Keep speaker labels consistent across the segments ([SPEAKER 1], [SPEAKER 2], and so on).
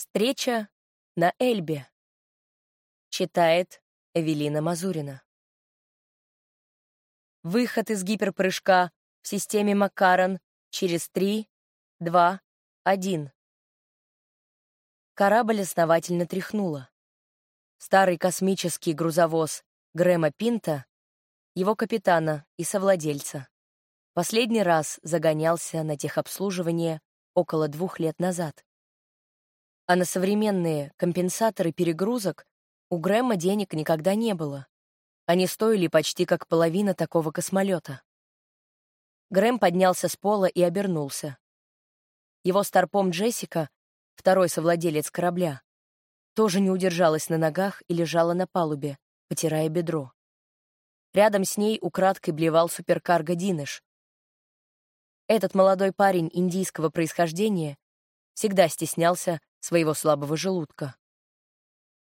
[SPEAKER 1] Встреча на Эльбе. Читает Эвелина Мазурина. Выход из гиперпрыжка в системе Макарон через 3, 2, 1. Корабль основательно тряхнуло. Старый космический грузовоз Грэма Пинта, его капитана и совладельца, последний раз загонялся на техобслуживание около двух лет назад а на современные компенсаторы перегрузок у Грэма денег никогда не было. Они стоили почти как половина такого космолета. Грэм поднялся с пола и обернулся. Его старпом Джессика, второй совладелец корабля, тоже не удержалась на ногах и лежала на палубе, потирая бедро. Рядом с ней украдкой блевал суперкарго Диныш. Этот молодой парень индийского происхождения всегда стеснялся своего слабого желудка.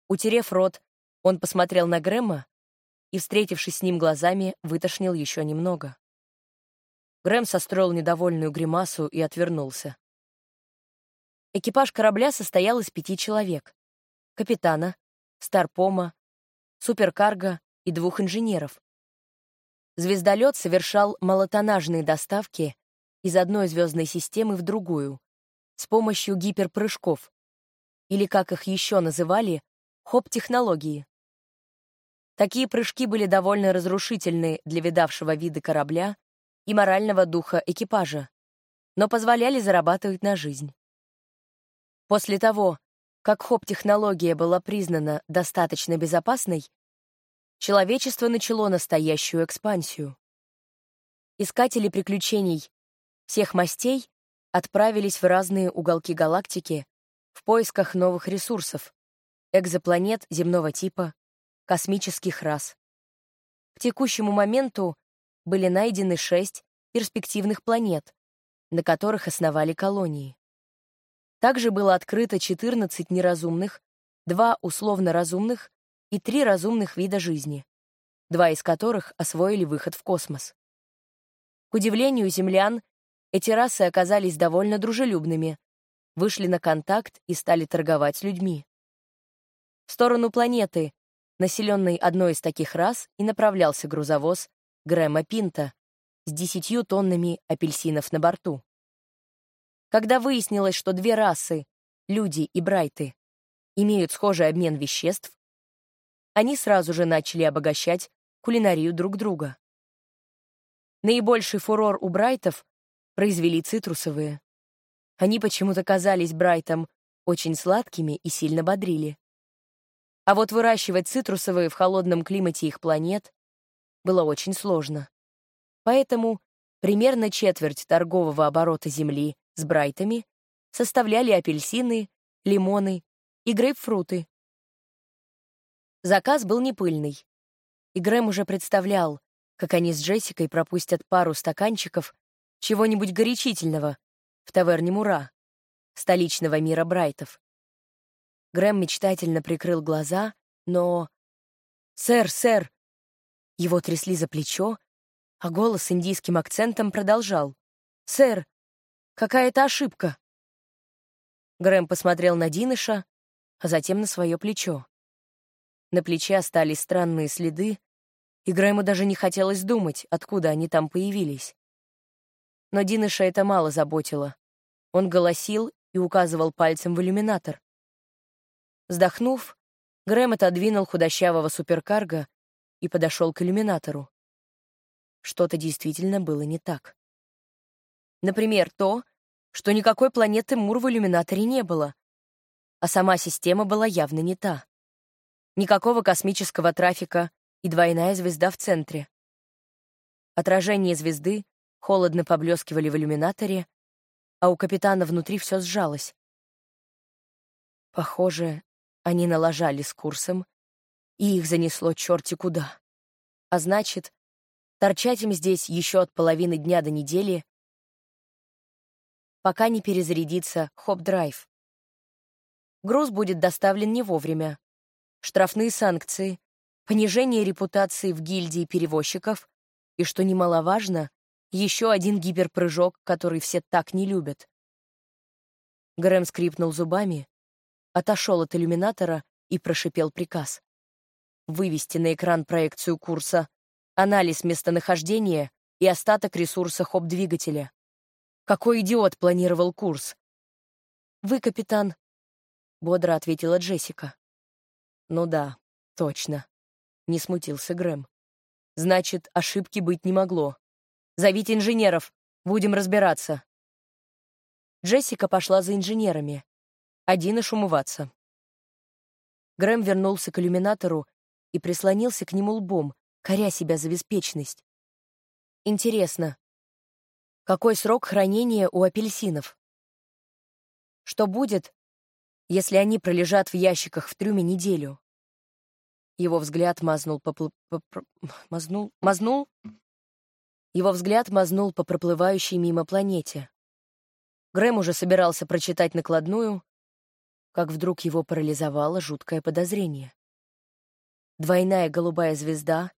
[SPEAKER 1] Утерев рот, он посмотрел на Грэма и, встретившись с ним глазами, вытошнил еще немного. Грэм состроил недовольную гримасу и отвернулся. Экипаж корабля состоял из пяти человек. Капитана, старпома, суперкарго и двух инженеров. Звездолет совершал малотонажные доставки из одной звездной системы в другую с помощью гиперпрыжков, или, как их еще называли, хоп-технологии. Такие прыжки были довольно разрушительны для видавшего виды корабля и морального духа экипажа, но позволяли зарабатывать на жизнь. После того, как хоп-технология была признана достаточно безопасной, человечество начало настоящую экспансию. Искатели приключений всех мастей отправились в разные уголки галактики в поисках новых ресурсов, экзопланет земного типа, космических рас. К текущему моменту были найдены шесть перспективных планет, на которых основали колонии. Также было открыто 14 неразумных, два условно разумных и три разумных вида жизни, два из которых освоили выход в космос. К удивлению землян, эти расы оказались довольно дружелюбными, вышли на контакт и стали торговать людьми. В сторону планеты, населенной одной из таких рас, и направлялся грузовоз Грэма Пинта с десятью тоннами апельсинов на борту. Когда выяснилось, что две расы, люди и брайты, имеют схожий обмен веществ, они сразу же начали обогащать кулинарию друг друга. Наибольший фурор у брайтов произвели цитрусовые. Они почему-то казались Брайтом очень сладкими и сильно бодрили. А вот выращивать цитрусовые в холодном климате их планет было очень сложно. Поэтому примерно четверть торгового оборота Земли с Брайтами составляли апельсины, лимоны и грейпфруты. Заказ был непыльный, и Грэм уже представлял, как они с Джессикой пропустят пару стаканчиков чего-нибудь горячительного в таверне Мура, столичного мира Брайтов. Грэм мечтательно прикрыл глаза, но... «Сэр, сэр!» Его трясли за плечо, а голос с индийским акцентом продолжал. «Сэр, какая-то ошибка!» Грэм посмотрел на Диныша, а затем на свое плечо. На плече остались странные следы, и Грэму даже не хотелось думать, откуда они там появились. Но Диныша это мало заботило. Он голосил и указывал пальцем в иллюминатор. Вздохнув, Грэм отодвинул худощавого суперкарга и подошел к иллюминатору. Что-то действительно было не так. Например, то, что никакой планеты Мур в иллюминаторе не было, а сама система была явно не та. Никакого космического трафика и двойная звезда в центре. Отражение звезды холодно поблескивали в иллюминаторе, а у капитана внутри все сжалось. Похоже, они налажали с курсом, и их занесло черти куда. А значит, торчать им здесь еще от половины дня до недели, пока не перезарядится хоп-драйв. Груз будет доставлен не вовремя. Штрафные санкции, понижение репутации в гильдии перевозчиков и, что немаловажно, еще один гиперпрыжок, который все так не любят. Грэм скрипнул зубами, отошел от иллюминатора и прошипел приказ. Вывести на экран проекцию курса, анализ местонахождения и остаток ресурса хоп-двигателя. Какой идиот планировал курс? «Вы, капитан», — бодро ответила Джессика. «Ну да, точно», — не смутился Грэм. «Значит, ошибки быть не могло. Зовите инженеров, будем разбираться». Джессика пошла за инженерами. Один ишь умываться. Грэм вернулся к иллюминатору и прислонился к нему лбом, коря себя за беспечность. Интересно, какой срок хранения у апельсинов? Что будет, если они пролежат в ящиках в трюме неделю? Его взгляд мазнул по... по, по мазнул? Мазнул? Его взгляд мазнул по проплывающей мимо планете. Грэм уже собирался прочитать накладную, как вдруг его парализовало жуткое подозрение. Двойная голубая звезда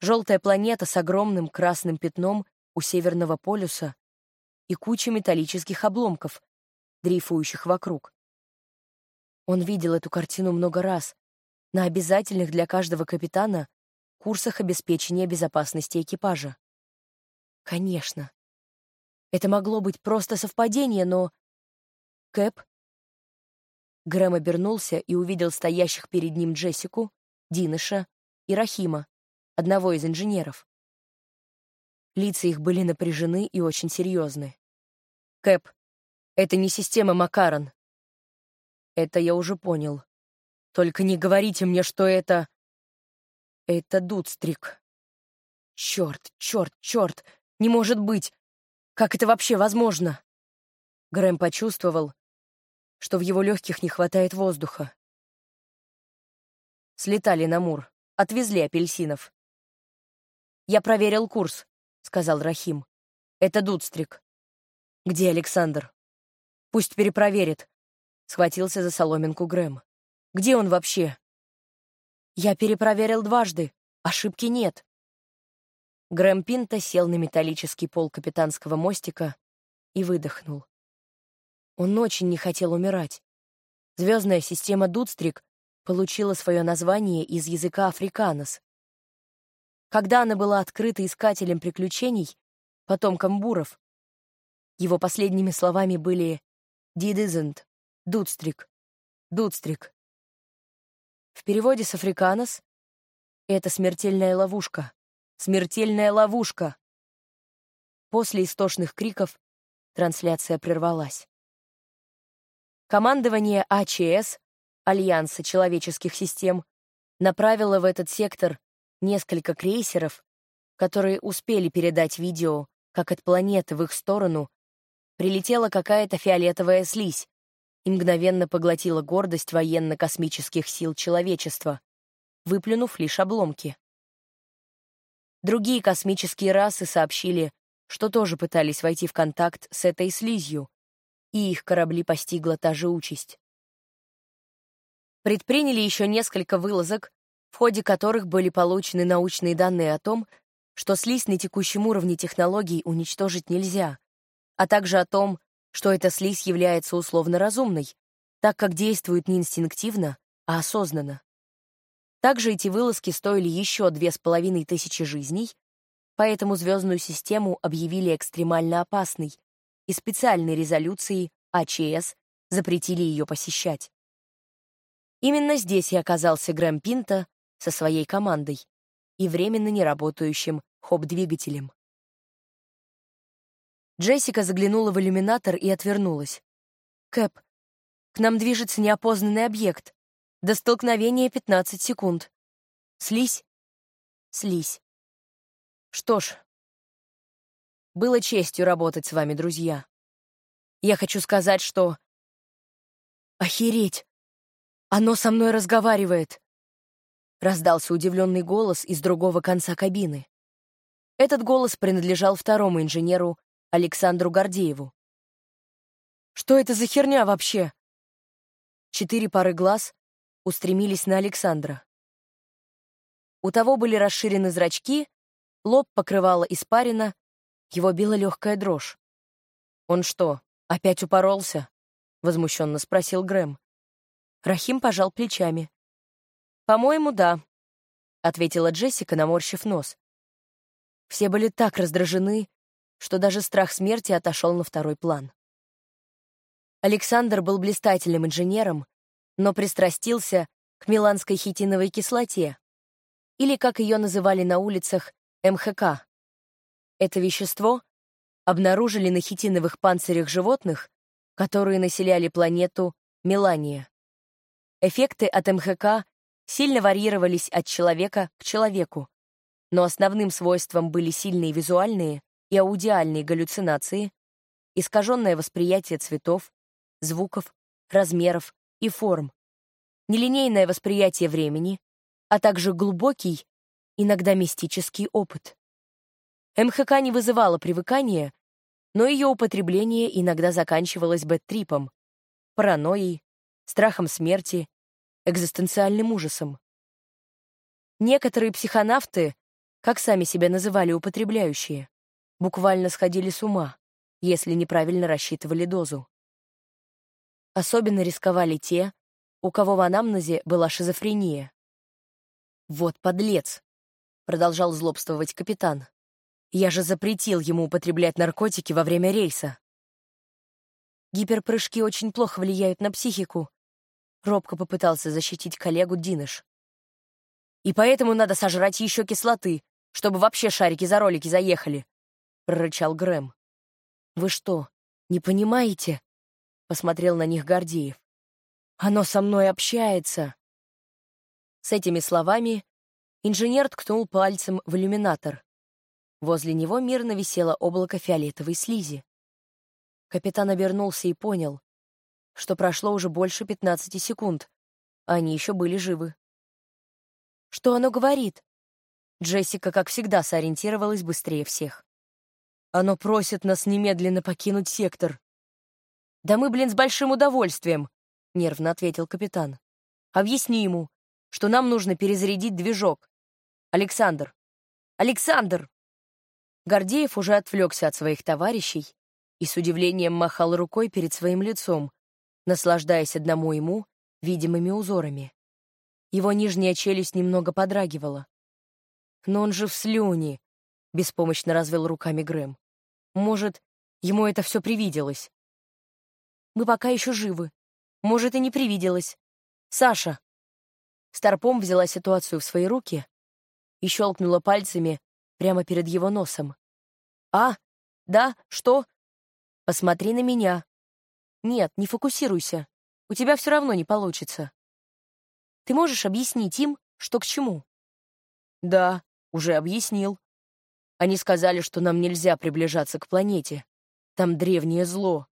[SPEAKER 1] желтая планета с огромным красным пятном у Северного полюса и куча металлических обломков, дрейфующих вокруг. Он видел эту картину много раз на обязательных для каждого капитана курсах обеспечения безопасности экипажа. Конечно. Это могло быть просто совпадение, но... Кэп... Грэм обернулся и увидел стоящих перед ним Джессику, Диныша и Рахима, одного из инженеров. Лица их были напряжены и очень серьезны. «Кэп, это не система Макарон». «Это я уже понял. Только не говорите мне, что это...» «Это Дудстрик». «Черт, черт, черт! Не может быть! Как это вообще возможно?» Грэм почувствовал, что в его легких не хватает воздуха. Слетали на Мур, отвезли апельсинов. «Я проверил курс», — сказал Рахим. «Это Дудстрик». «Где Александр?» «Пусть перепроверит», — схватился за соломинку Грэм. «Где он вообще?» «Я перепроверил дважды. Ошибки нет». Грэм Пинта сел на металлический пол капитанского мостика и выдохнул. Он очень не хотел умирать. Звездная система Дудстрик получила свое название из языка африканос, когда она была открыта искателем приключений, потомком буров. Его последними словами были «Did isn't», «Дудстрик», «Дудстрик». В переводе с африканос это смертельная ловушка, смертельная ловушка. После истошных криков трансляция прервалась. Командование АЧС, Альянса человеческих систем, направило в этот сектор несколько крейсеров, которые успели передать видео, как от планеты в их сторону прилетела какая-то фиолетовая слизь и мгновенно поглотила гордость военно-космических сил человечества, выплюнув лишь обломки. Другие космические расы сообщили, что тоже пытались войти в контакт с этой слизью, и их корабли постигла та же участь. Предприняли еще несколько вылазок в ходе которых были получены научные данные о том, что слизь на текущем уровне технологий уничтожить нельзя, а также о том, что эта слизь является условно разумной, так как действует не инстинктивно, а осознанно. Также эти вылазки стоили еще две с половиной тысячи жизней, поэтому звездную систему объявили экстремально опасной, и специальной резолюцией АЧС запретили ее посещать. Именно здесь и оказался Грэм Пинта со своей командой и временно неработающим хоп-двигателем. Джессика заглянула в иллюминатор и отвернулась. «Кэп, к нам движется неопознанный объект. До столкновения 15 секунд. Слизь?» «Слизь. Что ж, было честью работать с вами, друзья. Я хочу сказать, что... Охереть! Оно со мной разговаривает!» Раздался удивленный голос из другого конца кабины. Этот голос принадлежал второму инженеру Александру Гордееву. «Что это за херня вообще?» Четыре пары глаз устремились на Александра. У того были расширены зрачки, лоб покрывала испарина, его била легкая дрожь. «Он что, опять упоролся?» — возмущенно спросил Грэм. Рахим пожал плечами. «По-моему, да», — ответила Джессика, наморщив нос. Все были так раздражены, что даже страх смерти отошел на второй план. Александр был блистательным инженером, но пристрастился к миланской хитиновой кислоте, или, как ее называли на улицах, МХК. Это вещество обнаружили на хитиновых панцирях животных, которые населяли планету Мелания. Эффекты от МХК сильно варьировались от человека к человеку, но основным свойством были сильные визуальные и аудиальные галлюцинации, искаженное восприятие цветов, звуков, размеров и форм, нелинейное восприятие времени, а также глубокий, иногда мистический опыт. МХК не вызывало привыкания, но ее употребление иногда заканчивалось бэт-трипом, паранойей, страхом смерти, экзистенциальным ужасом. Некоторые психонавты, как сами себя называли употребляющие, буквально сходили с ума, если неправильно рассчитывали дозу. Особенно рисковали те, у кого в анамнезе была шизофрения. «Вот подлец!» — продолжал злобствовать капитан. «Я же запретил ему употреблять наркотики во время рейса». Гиперпрыжки очень плохо влияют на психику. Робко попытался защитить коллегу Диныш. «И поэтому надо сожрать еще кислоты, чтобы вообще шарики за ролики заехали», — прорычал Грэм. «Вы что, не понимаете?» — посмотрел на них Гордеев. «Оно со мной общается!» С этими словами инженер ткнул пальцем в иллюминатор. Возле него мирно висело облако фиолетовой слизи. Капитан обернулся и понял, что прошло уже больше 15 секунд, а они еще были живы. «Что оно говорит?» Джессика, как всегда, сориентировалась быстрее всех. «Оно просит нас немедленно покинуть сектор». «Да мы, блин, с большим удовольствием», — нервно ответил капитан. «Объясни ему, что нам нужно перезарядить движок. Александр! Александр!» Гордеев уже отвлекся от своих товарищей и с удивлением махал рукой перед своим лицом, наслаждаясь одному ему видимыми узорами. Его нижняя челюсть немного подрагивала. «Но он же в слюне!» — беспомощно развел руками Грэм. «Может, ему это все привиделось?» «Мы пока еще живы. Может, и не привиделось. Саша!» Старпом взяла ситуацию в свои руки и щелкнула пальцами прямо перед его носом. «А? Да? Что? Посмотри на меня. Нет, не фокусируйся. У тебя все равно не получится. Ты можешь объяснить им, что к чему?» «Да, уже объяснил. Они сказали, что нам нельзя приближаться к планете. Там древнее зло».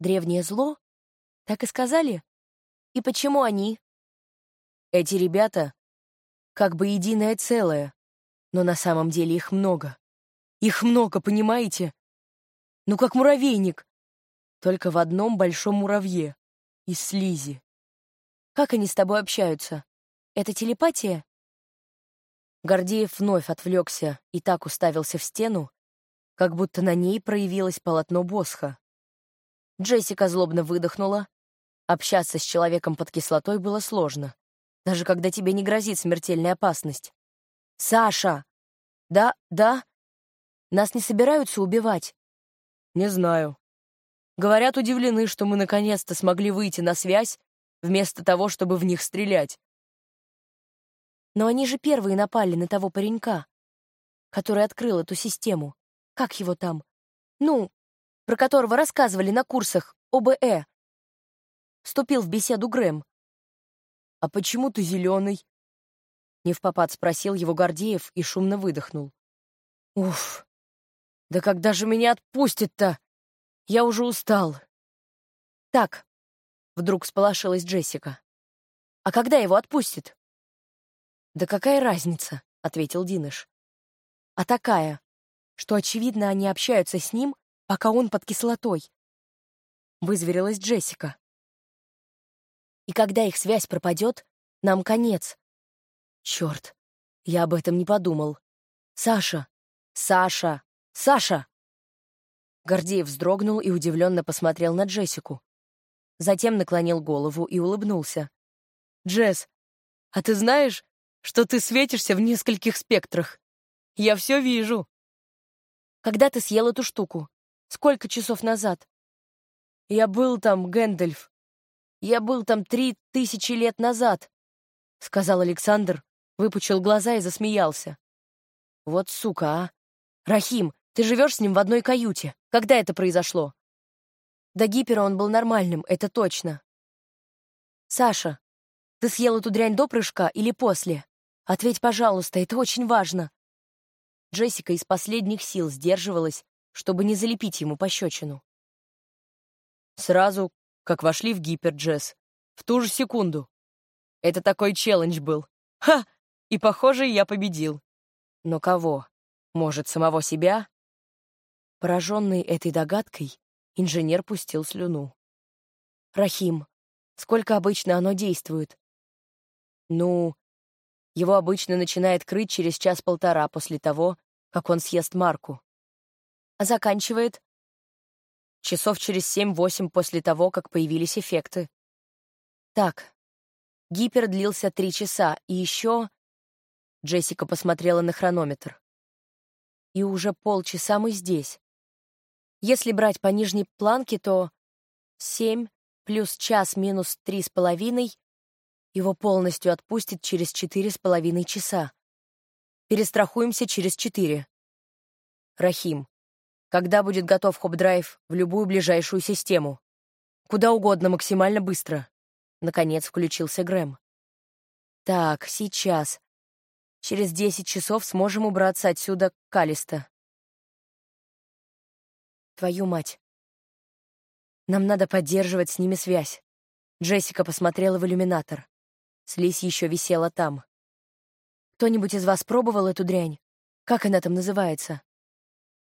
[SPEAKER 1] «Древнее зло? Так и сказали? И почему они?» Эти ребята как бы единое целое, но на самом деле их много. Их много, понимаете? Ну, как муравейник, только в одном большом муравье, из слизи. Как они с тобой общаются? Это телепатия? Гордеев вновь отвлекся и так уставился в стену, как будто на ней проявилось полотно Босха. Джессика злобно выдохнула. Общаться с человеком под кислотой было сложно даже когда тебе не грозит смертельная опасность. «Саша!» «Да, да. Нас не собираются убивать?» «Не знаю. Говорят, удивлены, что мы наконец-то смогли выйти на связь, вместо того, чтобы в них стрелять». «Но они же первые напали на того паренька, который открыл эту систему. Как его там? Ну, про которого рассказывали на курсах ОБЭ». Вступил в беседу Грэм. «А почему ты зеленый?» Не в попад спросил его Гордеев и шумно выдохнул. «Уф, да когда же меня отпустит-то? Я уже устал». «Так», — вдруг сполошилась Джессика. «А когда его отпустит?» «Да какая разница?» — ответил Диныш. «А такая, что, очевидно, они общаются с ним, пока он под кислотой». Вызверилась Джессика. И когда их связь пропадет, нам конец. Черт, я об этом не подумал. Саша! Саша! Саша! Гордеев вздрогнул и удивленно посмотрел на Джессику. Затем наклонил голову и улыбнулся. «Джесс, а ты знаешь, что ты светишься в нескольких спектрах? Я все вижу». «Когда ты съел эту штуку? Сколько часов назад?» «Я был там, Гэндальф. Я был там три тысячи лет назад», — сказал Александр, выпучил глаза и засмеялся. «Вот сука, а! Рахим, ты живешь с ним в одной каюте. Когда это произошло?» До гипера он был нормальным, это точно. «Саша, ты съел эту дрянь до прыжка или после? Ответь, пожалуйста, это очень важно». Джессика из последних сил сдерживалась, чтобы не залепить ему пощечину. Сразу, как вошли в гипер, Джесс. В ту же секунду. Это такой челлендж был. Ха! И, похоже, я победил. Но кого? Может, самого себя? Пораженный этой догадкой, инженер пустил слюну. «Рахим, сколько обычно оно действует?» «Ну, его обычно начинает крыть через час-полтора после того, как он съест марку. А заканчивает? Часов через семь-восемь после того, как появились эффекты. Так, гипер длился три часа, и еще... Джессика посмотрела на хронометр. И уже полчаса мы здесь. Если брать по нижней планке, то семь плюс час минус три с половиной его полностью отпустит через четыре с половиной часа. Перестрахуемся через четыре. Рахим, когда будет готов хоп-драйв в любую ближайшую систему? Куда угодно, максимально быстро. Наконец включился Грэм. Так, сейчас. Через десять часов сможем убраться отсюда Калиста. Твою мать. Нам надо поддерживать с ними связь. Джессика посмотрела в иллюминатор. Слизь еще висела там. «Кто-нибудь из вас пробовал эту дрянь? Как она там называется?»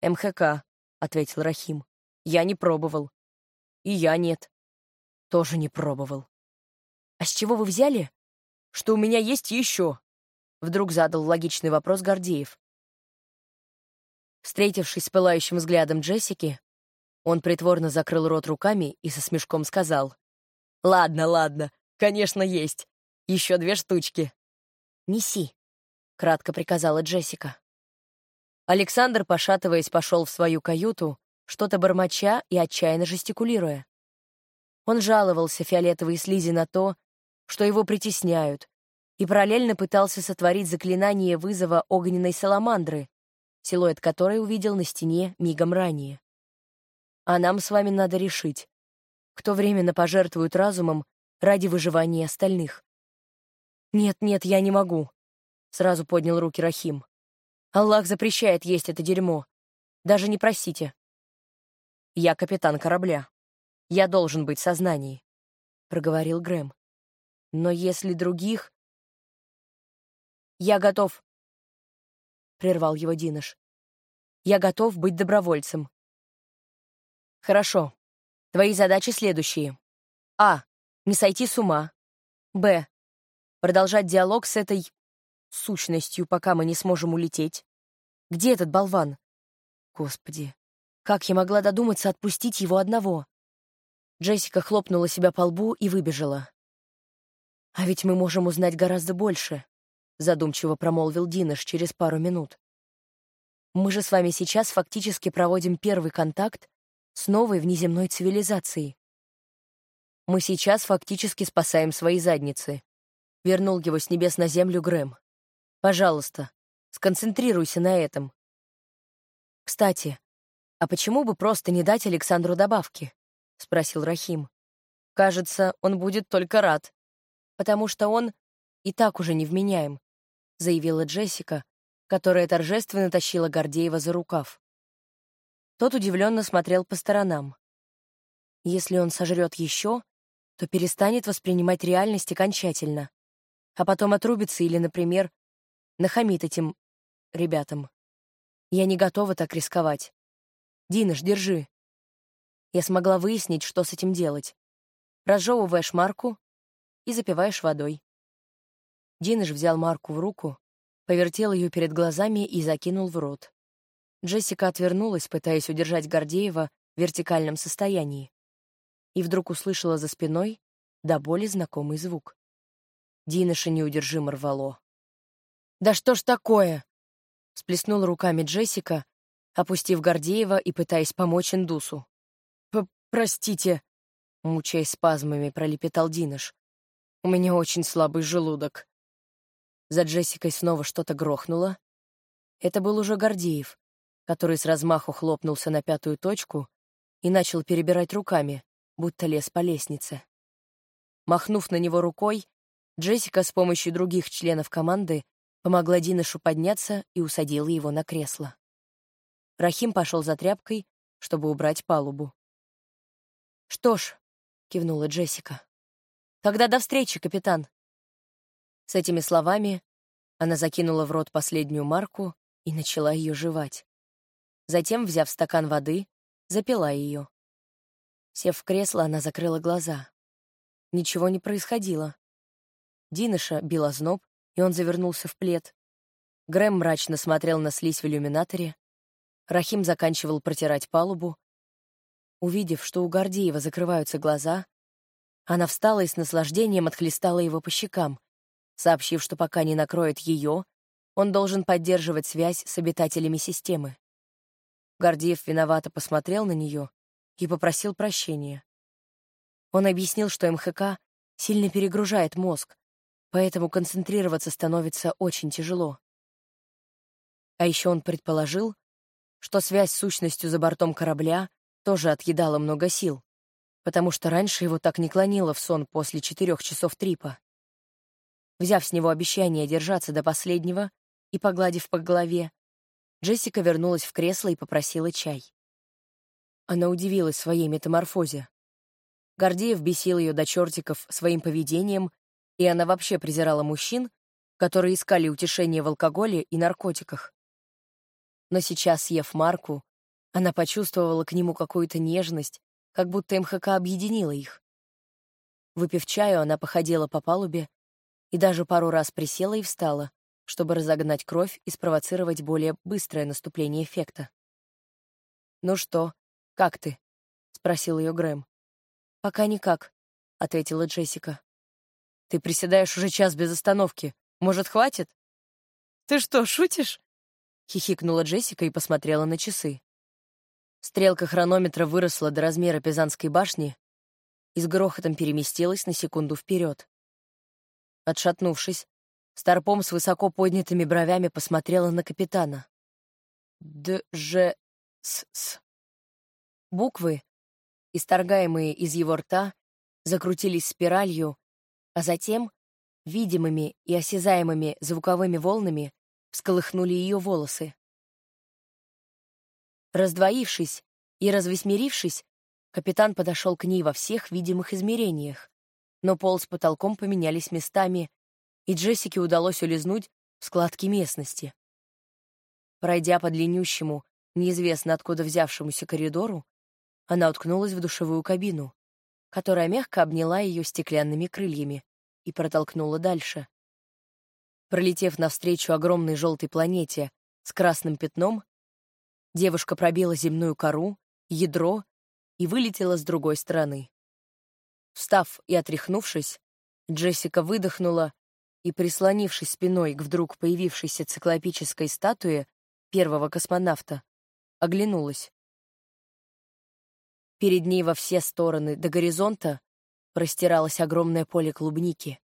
[SPEAKER 1] «МХК», — ответил Рахим. «Я не пробовал». «И я нет». «Тоже не пробовал». «А с чего вы взяли?» «Что у меня есть еще?» Вдруг задал логичный вопрос Гордеев. Встретившись с пылающим взглядом Джессики, он притворно закрыл рот руками и со смешком сказал. «Ладно, ладно, конечно, есть. Еще две штучки. Неси, кратко приказала Джессика. Александр, пошатываясь, пошел в свою каюту, что-то бормоча и отчаянно жестикулируя. Он жаловался фиолетовой слизи на то, что его притесняют, и параллельно пытался сотворить заклинание вызова огненной саламандры, силуэт которой увидел на стене мигом ранее. А нам с вами надо решить, кто временно пожертвует разумом ради выживания остальных. «Нет, нет, я не могу», — сразу поднял руки Рахим. «Аллах запрещает есть это дерьмо. Даже не просите». «Я капитан корабля. Я должен быть в сознании», — проговорил Грэм. «Но если других...» «Я готов», — прервал его Динош. «Я готов быть добровольцем». «Хорошо. Твои задачи следующие. А. Не сойти с ума. Б продолжать диалог с этой сущностью, пока мы не сможем улететь. Где этот болван? Господи, как я могла додуматься отпустить его одного? Джессика хлопнула себя по лбу и выбежала. «А ведь мы можем узнать гораздо больше», — задумчиво промолвил Динош через пару минут. «Мы же с вами сейчас фактически проводим первый контакт с новой внеземной цивилизацией. Мы сейчас фактически спасаем свои задницы. Вернул его с небес на землю Грэм. Пожалуйста, сконцентрируйся на этом. Кстати, а почему бы просто не дать Александру добавки? Спросил Рахим. Кажется, он будет только рад. Потому что он и так уже невменяем, заявила Джессика, которая торжественно тащила Гордеева за рукав. Тот удивленно смотрел по сторонам. Если он сожрет еще, то перестанет воспринимать реальность окончательно а потом отрубится или, например, нахамит этим ребятам. Я не готова так рисковать. Диныш, держи. Я смогла выяснить, что с этим делать. Разжевываешь марку и запиваешь водой. Диныш взял марку в руку, повертел ее перед глазами и закинул в рот. Джессика отвернулась, пытаясь удержать Гордеева в вертикальном состоянии. и вдруг услышала за спиной до боли знакомый звук. Диноша неудержимо рвало. «Да что ж такое?» — сплеснула руками Джессика, опустив Гордеева и пытаясь помочь индусу. «Простите», — мучаясь спазмами, пролепетал Динош. «У меня очень слабый желудок». За Джессикой снова что-то грохнуло. Это был уже Гордеев, который с размаху хлопнулся на пятую точку и начал перебирать руками, будто лез по лестнице. Махнув на него рукой, Джессика с помощью других членов команды помогла Диношу подняться и усадила его на кресло. Рахим пошел за тряпкой, чтобы убрать палубу. «Что ж», — кивнула Джессика, — «тогда до встречи, капитан». С этими словами она закинула в рот последнюю марку и начала ее жевать. Затем, взяв стакан воды, запила ее. Сев в кресло, она закрыла глаза. Ничего не происходило. Диныша бил озноб, и он завернулся в плед. Грэм мрачно смотрел на слизь в иллюминаторе. Рахим заканчивал протирать палубу. Увидев, что у Гордеева закрываются глаза, она встала и с наслаждением отхлестала его по щекам, сообщив, что пока не накроет ее, он должен поддерживать связь с обитателями системы. Гордеев виновато посмотрел на нее и попросил прощения. Он объяснил, что МХК сильно перегружает мозг, поэтому концентрироваться становится очень тяжело. А еще он предположил, что связь с сущностью за бортом корабля тоже отъедала много сил, потому что раньше его так не клонило в сон после четырех часов трипа. Взяв с него обещание держаться до последнего и погладив по голове, Джессика вернулась в кресло и попросила чай. Она удивилась своей метаморфозе. Гордеев бесил ее до чертиков своим поведением, и она вообще презирала мужчин, которые искали утешение в алкоголе и наркотиках. Но сейчас, съев Марку, она почувствовала к нему какую-то нежность, как будто МХК объединила их. Выпив чаю, она походила по палубе и даже пару раз присела и встала, чтобы разогнать кровь и спровоцировать более быстрое наступление эффекта. «Ну что, как ты?» — спросил ее Грэм. «Пока никак», — ответила Джессика. «Ты приседаешь уже час без остановки. Может, хватит?» «Ты что, шутишь?» — хихикнула Джессика и посмотрела на часы. Стрелка хронометра выросла до размера Пизанской башни и с грохотом переместилась на секунду вперед. Отшатнувшись, Старпом с высоко поднятыми бровями посмотрела на капитана. «Д-Ж-С-С». Буквы, исторгаемые из его рта, закрутились спиралью, а затем, видимыми и осязаемыми звуковыми волнами, всколыхнули ее волосы. Раздвоившись и развесьмерившись, капитан подошел к ней во всех видимых измерениях, но пол с потолком поменялись местами, и Джессике удалось улизнуть в складки местности. Пройдя по длиннющему, неизвестно откуда взявшемуся коридору, она уткнулась в душевую кабину, которая мягко обняла ее стеклянными крыльями и протолкнула дальше. Пролетев навстречу огромной желтой планете с красным пятном, девушка пробила земную кору, ядро и вылетела с другой стороны. Встав и отряхнувшись, Джессика выдохнула и, прислонившись спиной к вдруг появившейся циклопической статуе первого космонавта, оглянулась. Перед ней во все стороны до горизонта простиралось огромное поле клубники,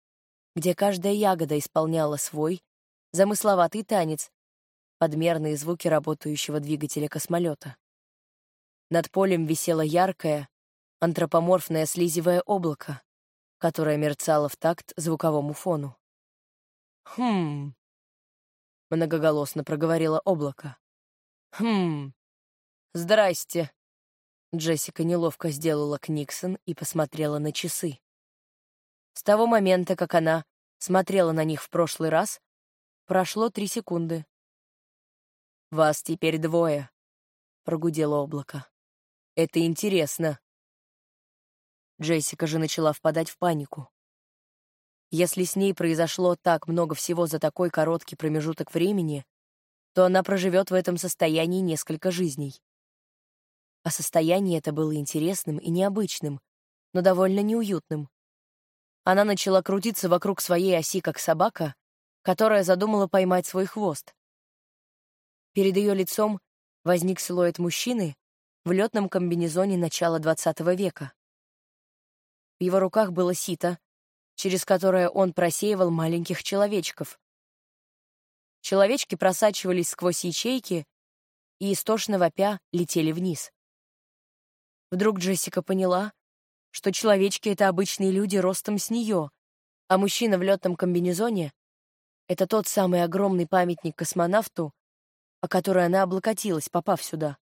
[SPEAKER 1] где каждая ягода исполняла свой замысловатый танец, подмерные звуки работающего двигателя космолета. Над полем висело яркое, антропоморфное слизевое облако, которое мерцало в такт звуковому фону. «Хм...» — многоголосно проговорило облако. «Хм... Здрасте!» Джессика неловко сделала книксон и посмотрела на часы. С того момента, как она смотрела на них в прошлый раз, прошло три секунды. «Вас теперь двое», — прогудело облако. «Это интересно». Джессика же начала впадать в панику. Если с ней произошло так много всего за такой короткий промежуток времени, то она проживет в этом состоянии несколько жизней. А состояние это было интересным и необычным, но довольно неуютным. Она начала крутиться вокруг своей оси, как собака, которая задумала поймать свой хвост. Перед ее лицом возник силуэт мужчины в летном комбинезоне начала XX века. В его руках было сито, через которое он просеивал маленьких человечков. Человечки просачивались сквозь ячейки и, истошно вопя, летели вниз. Вдруг Джессика поняла, что человечки — это обычные люди ростом с нее, а мужчина в летном комбинезоне — это тот самый огромный памятник космонавту, о который она облокотилась, попав сюда.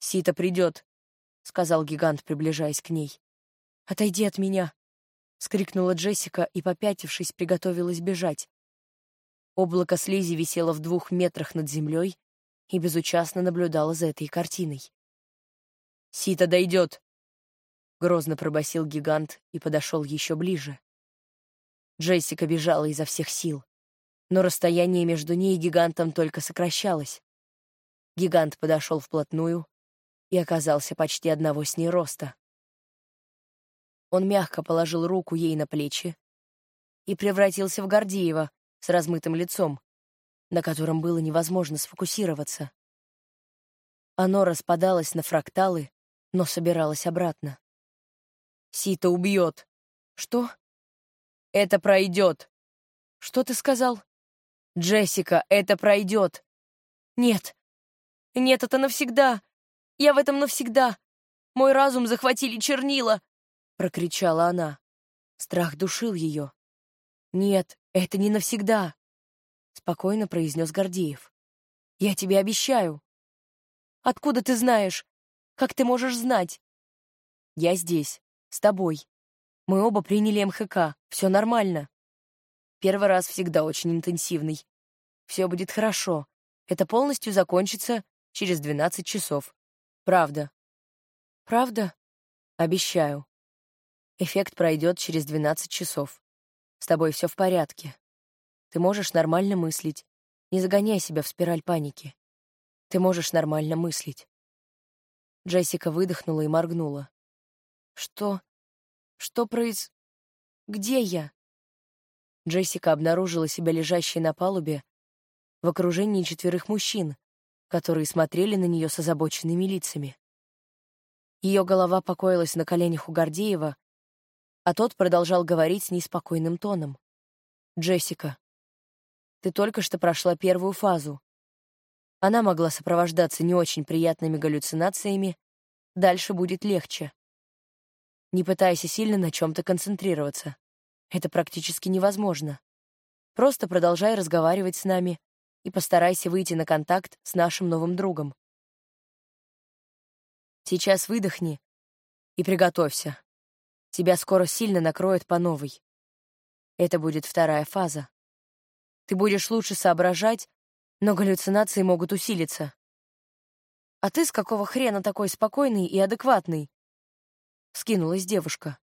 [SPEAKER 1] «Сита придет», — сказал гигант, приближаясь к ней. «Отойди от меня», — скрикнула Джессика и, попятившись, приготовилась бежать. Облако слизи висело в двух метрах над землей и безучастно наблюдало за этой картиной. «Сита дойдет!» — грозно пробасил гигант и подошел еще ближе. Джессика бежала изо всех сил, но расстояние между ней и гигантом только сокращалось. Гигант подошел вплотную и оказался почти одного с ней роста. Он мягко положил руку ей на плечи и превратился в Гордеева с размытым лицом, на котором было невозможно сфокусироваться. Оно распадалось на фракталы, но собиралось обратно. Сита убьет. Что? Это пройдет. Что ты сказал? Джессика, это пройдет. Нет. Нет, это навсегда. Я в этом навсегда. Мой разум захватили чернила, прокричала она. Страх душил ее. Нет, это не навсегда, спокойно произнес Гордеев. Я тебе обещаю. Откуда ты знаешь? Как ты можешь знать? Я здесь. С тобой. Мы оба приняли МХК. Все нормально. Первый раз всегда очень интенсивный. Все будет хорошо. Это полностью закончится через 12 часов. Правда. Правда? Обещаю. Эффект пройдет через 12 часов. С тобой все в порядке. Ты можешь нормально мыслить. Не загоняй себя в спираль паники. Ты можешь нормально мыслить. Джессика выдохнула и моргнула. Что? Что произ... Где я? Джессика обнаружила себя лежащей на палубе в окружении четверых мужчин, которые смотрели на нее с озабоченными лицами. Ее голова покоилась на коленях у Гордеева, а тот продолжал говорить с неспокойным тоном. «Джессика, ты только что прошла первую фазу. Она могла сопровождаться не очень приятными галлюцинациями, дальше будет легче. Не пытайся сильно на чем-то концентрироваться. Это практически невозможно. Просто продолжай разговаривать с нами и постарайся выйти на контакт с нашим новым другом. Сейчас выдохни и приготовься. Тебя скоро сильно накроет по новой. Это будет вторая фаза. Ты будешь лучше соображать, но галлюцинации могут усилиться. А ты с какого хрена такой спокойный и адекватный? — скинулась девушка.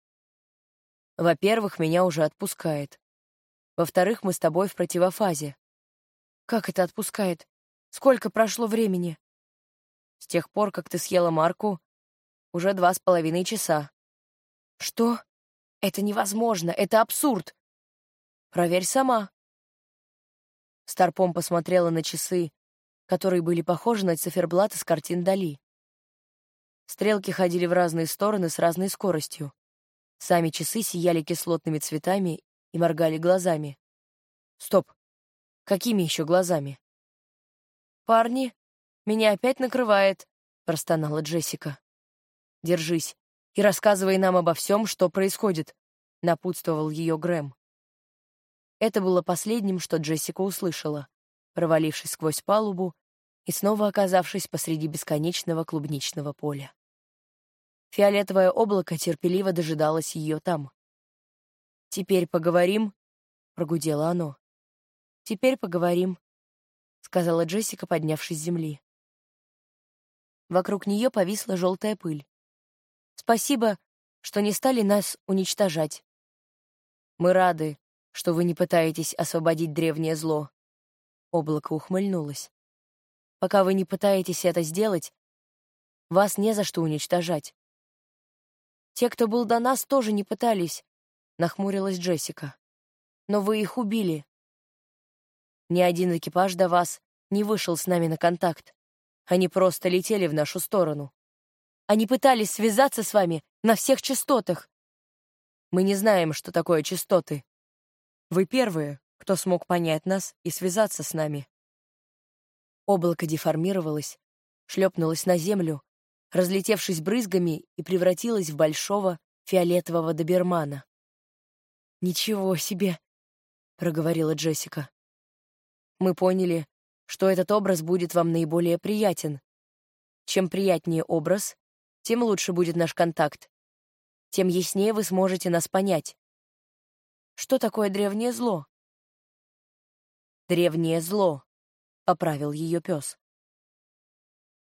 [SPEAKER 1] «Во-первых, меня уже отпускает. Во-вторых, мы с тобой в противофазе». «Как это отпускает? Сколько прошло времени?» «С тех пор, как ты съела Марку, уже два с половиной часа». «Что? Это невозможно, это абсурд!» «Проверь сама». Старпом посмотрела на часы, которые были похожи на циферблат из картин Дали. Стрелки ходили в разные стороны с разной скоростью. Сами часы сияли кислотными цветами и моргали глазами. Стоп. Какими еще глазами? «Парни, меня опять накрывает», — простонала Джессика. «Держись и рассказывай нам обо всем, что происходит», — напутствовал ее Грэм. Это было последним, что Джессика услышала, провалившись сквозь палубу и снова оказавшись посреди бесконечного клубничного поля. Фиолетовое облако терпеливо дожидалось ее там. «Теперь поговорим?» — прогудело оно. «Теперь поговорим», — сказала Джессика, поднявшись с земли. Вокруг нее повисла желтая пыль. «Спасибо, что не стали нас уничтожать. Мы рады, что вы не пытаетесь освободить древнее зло». Облако ухмыльнулось. Пока вы не пытаетесь это сделать, вас не за что уничтожать. Те, кто был до нас, тоже не пытались, — нахмурилась Джессика. Но вы их убили. Ни один экипаж до вас не вышел с нами на контакт. Они просто летели в нашу сторону. Они пытались связаться с вами на всех частотах. Мы не знаем, что такое частоты. Вы первые, кто смог понять нас и связаться с нами. Облако деформировалось, шлепнулось на землю, разлетевшись брызгами и превратилось в большого фиолетового добермана. «Ничего себе!» — проговорила Джессика. «Мы поняли, что этот образ будет вам наиболее приятен. Чем приятнее образ, тем лучше будет наш контакт. Тем яснее вы сможете нас понять. Что такое древнее зло? Древнее зло, — поправил ее пес.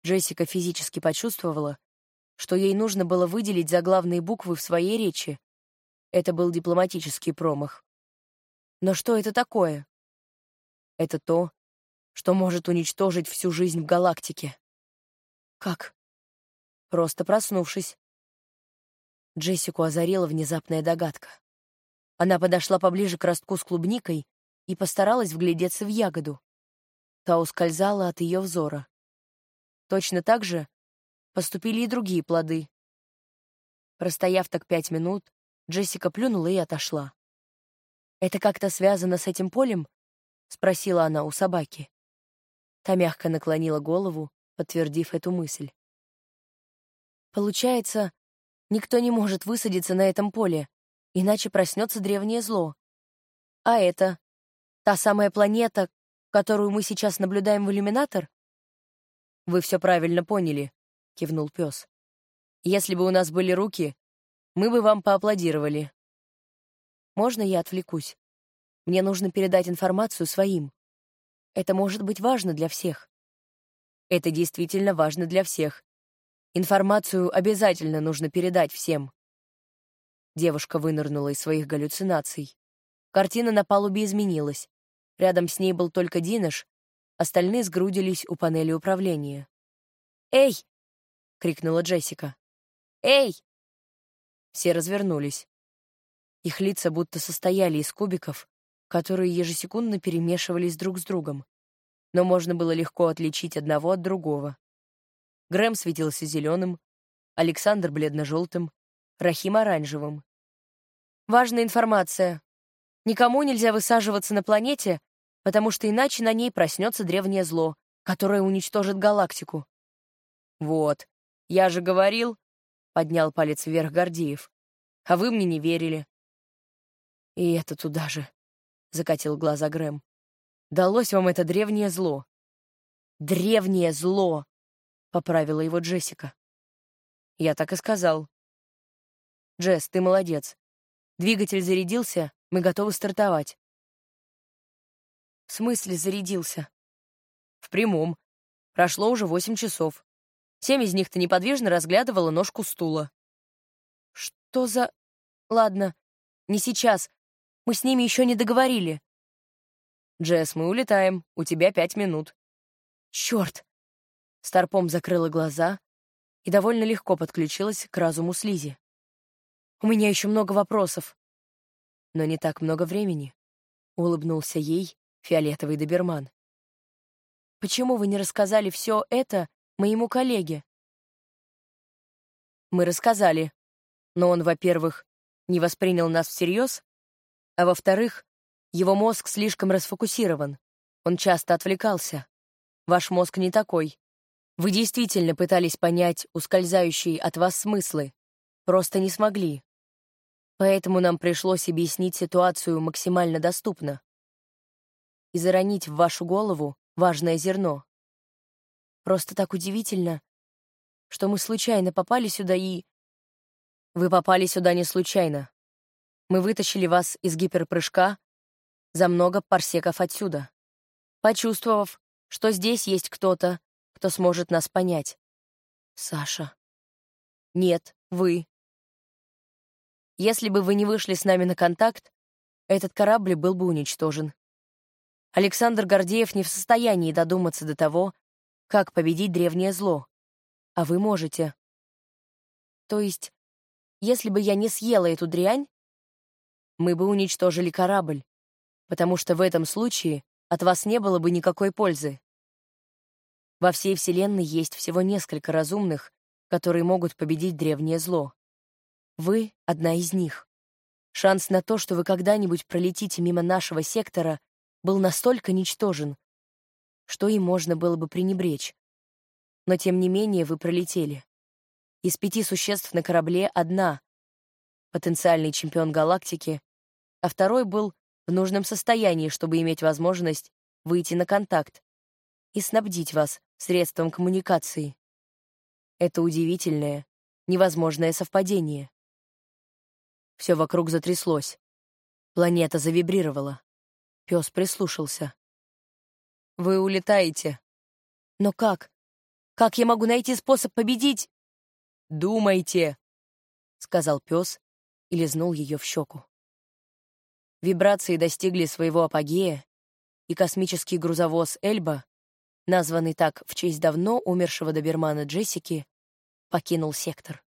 [SPEAKER 1] Джессика физически почувствовала, что ей нужно было выделить заглавные буквы в своей речи. Это был дипломатический промах. Но что это такое? Это то, что может уничтожить всю жизнь в галактике. Как? Просто проснувшись. Джессику озарила внезапная догадка. Она подошла поближе к ростку с клубникой и постаралась вглядеться в ягоду. Та ускользала от ее взора. Точно так же поступили и другие плоды. Простояв так пять минут, Джессика плюнула и отошла. «Это как-то связано с этим полем?» — спросила она у собаки. Та мягко наклонила голову, подтвердив эту мысль. Получается, никто не может высадиться на этом поле, иначе проснется древнее зло. А это та самая планета, которую мы сейчас наблюдаем в иллюминатор? Вы все правильно поняли, кивнул пес. Если бы у нас были руки, мы бы вам поаплодировали. Можно я отвлекусь? Мне нужно передать информацию своим. Это может быть важно для всех. Это действительно важно для всех. Информацию обязательно нужно передать всем. Девушка вынырнула из своих галлюцинаций. Картина на палубе изменилась. Рядом с ней был только Динош, остальные сгрудились у панели управления. «Эй!» — крикнула Джессика. «Эй!» Все развернулись. Их лица будто состояли из кубиков, которые ежесекундно перемешивались друг с другом. Но можно было легко отличить одного от другого. Грэм светился зеленым, Александр — бледно-желтым, Рахим — оранжевым. Важная информация. Никому нельзя высаживаться на планете, потому что иначе на ней проснется древнее зло, которое уничтожит галактику. «Вот, я же говорил», — поднял палец вверх Гордеев. «А вы мне не верили». «И это туда же», — закатил глаза Грэм. «Далось вам это древнее зло». «Древнее зло!» — поправила его Джессика. «Я так и сказал». «Джесс, ты молодец. Двигатель зарядился, мы готовы стартовать». «В смысле зарядился?» «В прямом. Прошло уже восемь часов. Семь из них ты неподвижно разглядывала ножку стула». «Что за...» «Ладно, не сейчас. Мы с ними еще не договорили. Джесс, мы улетаем. У тебя пять минут. Черт! Старпом закрыла глаза и довольно легко подключилась к разуму Слизи. У меня еще много вопросов. Но не так много времени. Улыбнулся ей фиолетовый доберман. Почему вы не рассказали все это моему коллеге? Мы рассказали, но он, во-первых, не воспринял нас всерьез, а во-вторых, его мозг слишком расфокусирован. Он часто отвлекался. Ваш мозг не такой. Вы действительно пытались понять ускользающие от вас смыслы. Просто не смогли. Поэтому нам пришлось объяснить ситуацию максимально доступно. И заронить в вашу голову важное зерно. Просто так удивительно, что мы случайно попали сюда и... Вы попали сюда не случайно. Мы вытащили вас из гиперпрыжка за много парсеков отсюда, почувствовав, что здесь есть кто-то, кто сможет нас понять. Саша. Нет, вы. Если бы вы не вышли с нами на контакт, этот корабль был бы уничтожен. Александр Гордеев не в состоянии додуматься до того, как победить древнее зло. А вы можете. То есть если бы я не съела эту дрянь, мы бы уничтожили корабль, потому что в этом случае от вас не было бы никакой пользы. Во всей Вселенной есть всего несколько разумных, которые могут победить древнее зло. Вы — одна из них. Шанс на то, что вы когда-нибудь пролетите мимо нашего сектора, был настолько ничтожен, что и можно было бы пренебречь. Но тем не менее вы пролетели. Из пяти существ на корабле одна — потенциальный чемпион галактики, а второй был в нужном состоянии, чтобы иметь возможность выйти на контакт и снабдить вас средством коммуникации. Это удивительное, невозможное совпадение. Все вокруг затряслось. Планета завибрировала. Пес прислушался. «Вы улетаете». «Но как? Как я могу найти способ победить?» «Думайте», — сказал пес и лизнул ее в щеку. Вибрации достигли своего апогея, и космический грузовоз «Эльба», названный так в честь давно умершего добермана Джессики, покинул сектор.